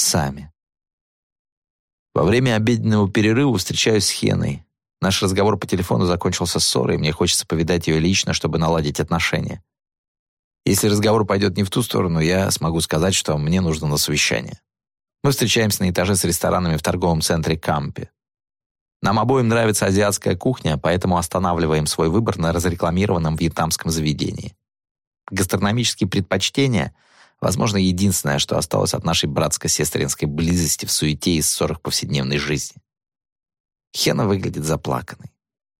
Сами. Во время обеденного перерыва встречаюсь с Хеной. Наш разговор по телефону закончился ссорой, и мне хочется повидать ее лично, чтобы наладить отношения. Если разговор пойдет не в ту сторону, я смогу сказать, что мне нужно на совещание. Мы встречаемся на этаже с ресторанами в торговом центре Кампи. Нам обоим нравится азиатская кухня, поэтому останавливаем свой выбор на разрекламированном вьетнамском заведении. Гастрономические предпочтения — возможно, единственное, что осталось от нашей братско-сестринской близости в суете и ссорах повседневной жизни. Хена выглядит заплаканной.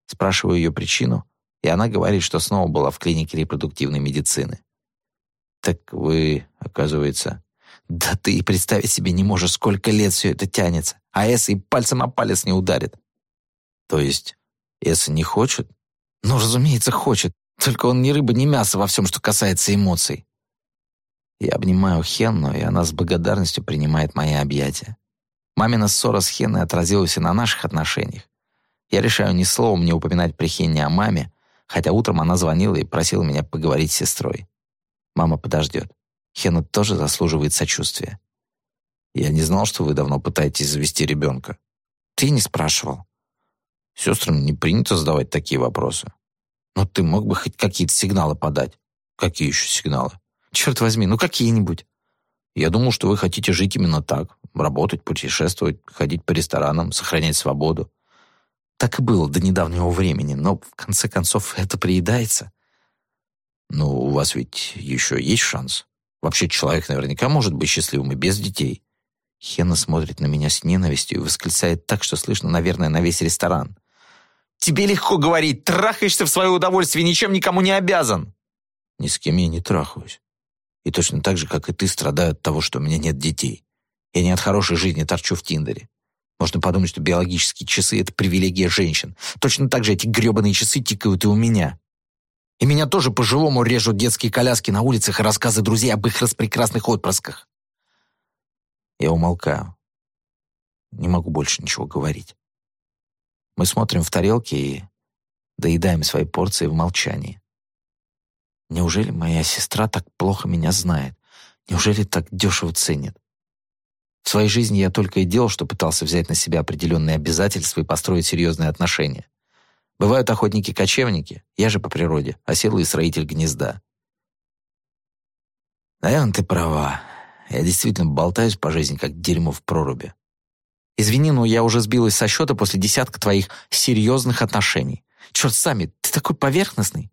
Спрашиваю ее причину, и она говорит, что снова была в клинике репродуктивной медицины. «Так вы, оказывается...» «Да ты и представить себе не можешь, сколько лет все это тянется, а Эсса и пальцем о палец не ударит». «То есть Эсса не хочет?» «Ну, разумеется, хочет. Только он ни рыба, ни мясо во всем, что касается эмоций». Я обнимаю Хенну, и она с благодарностью принимает мои объятия. Мамина ссора с Хенной отразилась и на наших отношениях. Я решаю ни словом не упоминать при Хенне о маме, хотя утром она звонила и просила меня поговорить с сестрой. Мама подождет. Хена тоже заслуживает сочувствия. Я не знал, что вы давно пытаетесь завести ребенка. Ты не спрашивал. Сестрам не принято задавать такие вопросы. Но ты мог бы хоть какие-то сигналы подать. Какие еще сигналы? Черт возьми, ну какие-нибудь. Я думал, что вы хотите жить именно так. Работать, путешествовать, ходить по ресторанам, сохранять свободу. Так и было до недавнего времени, но в конце концов это приедается. Ну, у вас ведь еще есть шанс. Вообще человек наверняка может быть счастливым и без детей. Хена смотрит на меня с ненавистью и восклицает так, что слышно, наверное, на весь ресторан. «Тебе легко говорить, трахаешься в свое удовольствие, ничем никому не обязан!» «Ни с кем я не трахаюсь. И точно так же, как и ты, страдаю от того, что у меня нет детей. Я не от хорошей жизни торчу в Тиндере. Можно подумать, что биологические часы — это привилегия женщин. Точно так же эти гребаные часы тикают и у меня. И меня тоже по-живому режут детские коляски на улицах и рассказы друзей об их распрекрасных отпрысках. Я умолкаю. Не могу больше ничего говорить. Мы смотрим в тарелки и доедаем свои порции в молчании. Неужели моя сестра так плохо меня знает? Неужели так дешево ценит? В своей жизни я только и делал, что пытался взять на себя определенные обязательства и построить серьезные отношения. Бывают охотники-кочевники, я же по природе, оседлый строитель гнезда. Наверное, ты права. Я действительно болтаюсь по жизни, как дерьмо в проруби. Извини, но я уже сбилась со счета после десятка твоих серьезных отношений. Черт сами, ты такой поверхностный.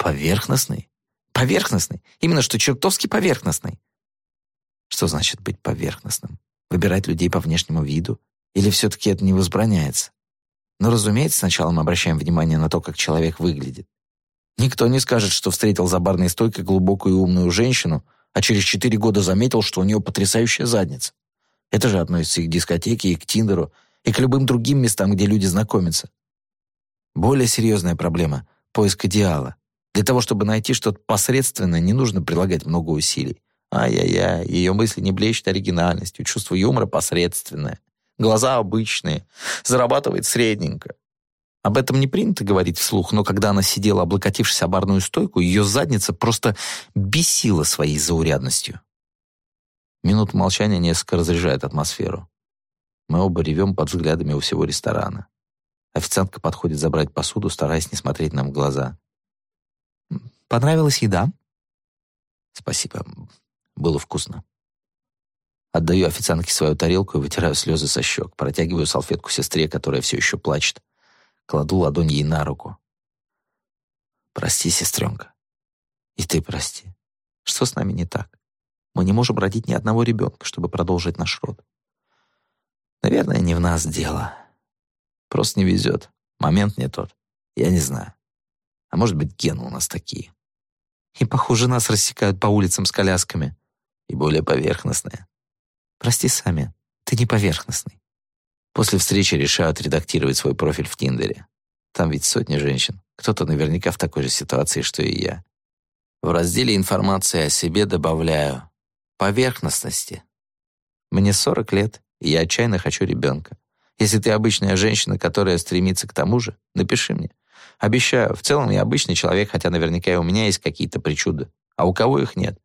Поверхностный? Поверхностный. Именно что чертовски поверхностный. Что значит быть поверхностным? Выбирать людей по внешнему виду? Или все-таки это не возбраняется? Но, разумеется, сначала мы обращаем внимание на то, как человек выглядит. Никто не скажет, что встретил за барной стойкой глубокую и умную женщину, а через четыре года заметил, что у нее потрясающая задница. Это же относится и к дискотеке, и к Тиндеру, и к любым другим местам, где люди знакомятся. Более серьезная проблема — поиск идеала. Для того, чтобы найти что-то посредственное, не нужно прилагать много усилий. Ай-яй-яй, ее мысли не блещут оригинальностью, чувство юмора посредственное, глаза обычные, зарабатывает средненько. Об этом не принято говорить вслух, но когда она сидела, облокотившись о барную стойку, ее задница просто бесила своей заурядностью. Минута молчания несколько разряжает атмосферу. Мы оба ревем под взглядами у всего ресторана. Официантка подходит забрать посуду, стараясь не смотреть нам в глаза. Понравилась еда?» «Спасибо. Было вкусно». Отдаю официантке свою тарелку и вытираю слезы со щек. Протягиваю салфетку сестре, которая все еще плачет. Кладу ладонь ей на руку. «Прости, сестренка. И ты прости. Что с нами не так? Мы не можем родить ни одного ребенка, чтобы продолжить наш род. Наверное, не в нас дело. Просто не везет. Момент не тот. Я не знаю. А может быть, гены у нас такие. И, похоже, нас рассекают по улицам с колясками. И более поверхностные. Прости, Сами, ты не поверхностный. После встречи решаю отредактировать свой профиль в Тиндере. Там ведь сотни женщин. Кто-то наверняка в такой же ситуации, что и я. В разделе информации о себе добавляю «поверхностности». Мне 40 лет, и я отчаянно хочу ребенка. Если ты обычная женщина, которая стремится к тому же, напиши мне. Обещаю, в целом я обычный человек, хотя наверняка и у меня есть какие-то причуды. А у кого их нет?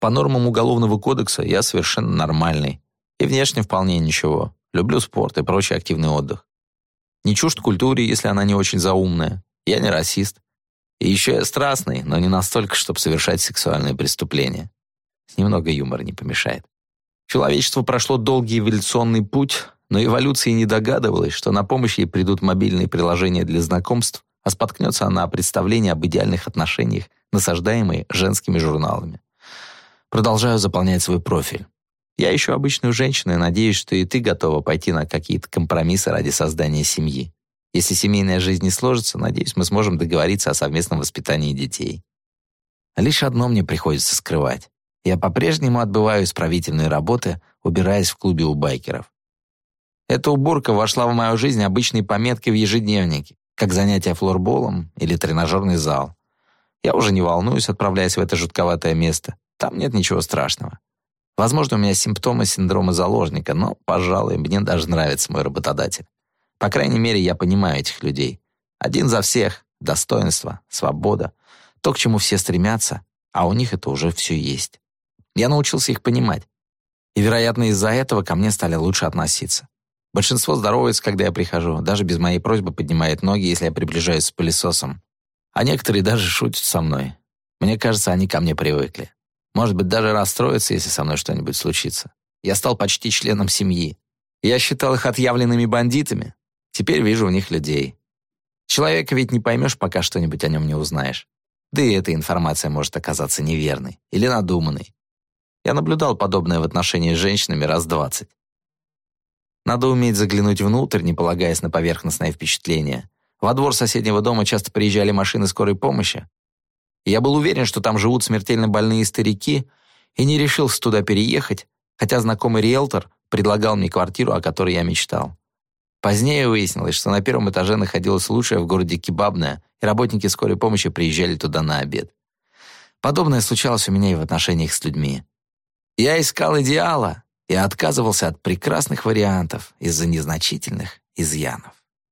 По нормам Уголовного кодекса я совершенно нормальный. И внешне вполне ничего. Люблю спорт и прочий активный отдых. Не чужд культуре, если она не очень заумная. Я не расист. И еще я страстный, но не настолько, чтобы совершать сексуальные преступления. Немного юмора не помешает. Человечество прошло долгий эволюционный путь, но эволюция не догадывалась, что на помощь ей придут мобильные приложения для знакомств, а споткнется она о представлении об идеальных отношениях, насаждаемые женскими журналами. Продолжаю заполнять свой профиль. Я ищу обычную женщину и надеюсь, что и ты готова пойти на какие-то компромиссы ради создания семьи. Если семейная жизнь не сложится, надеюсь, мы сможем договориться о совместном воспитании детей. Лишь одно мне приходится скрывать. Я по-прежнему отбываю исправительные работы, убираясь в клубе у байкеров. Эта уборка вошла в мою жизнь обычной пометкой в ежедневнике, как занятие флорболом или тренажерный зал. Я уже не волнуюсь, отправляясь в это жутковатое место. Там нет ничего страшного. Возможно, у меня симптомы синдрома заложника, но, пожалуй, мне даже нравится мой работодатель. По крайней мере, я понимаю этих людей. Один за всех, достоинство, свобода, то, к чему все стремятся, а у них это уже все есть. Я научился их понимать. И, вероятно, из-за этого ко мне стали лучше относиться. Большинство здоровается, когда я прихожу, даже без моей просьбы поднимает ноги, если я приближаюсь с пылесосом. А некоторые даже шутят со мной. Мне кажется, они ко мне привыкли. Может быть, даже расстроятся, если со мной что-нибудь случится. Я стал почти членом семьи. Я считал их отъявленными бандитами. Теперь вижу в них людей. Человека ведь не поймешь, пока что-нибудь о нем не узнаешь. Да и эта информация может оказаться неверной или надуманной. Я наблюдал подобное в отношении с женщинами раз двадцать. Надо уметь заглянуть внутрь, не полагаясь на поверхностное впечатление. Во двор соседнего дома часто приезжали машины скорой помощи. Я был уверен, что там живут смертельно больные старики, и не решился туда переехать, хотя знакомый риэлтор предлагал мне квартиру, о которой я мечтал. Позднее выяснилось, что на первом этаже находилась лучшая в городе кебабная, и работники скорой помощи приезжали туда на обед. Подобное случалось у меня и в отношениях с людьми. Я искал идеала и отказывался от прекрасных вариантов из-за незначительных изъянов.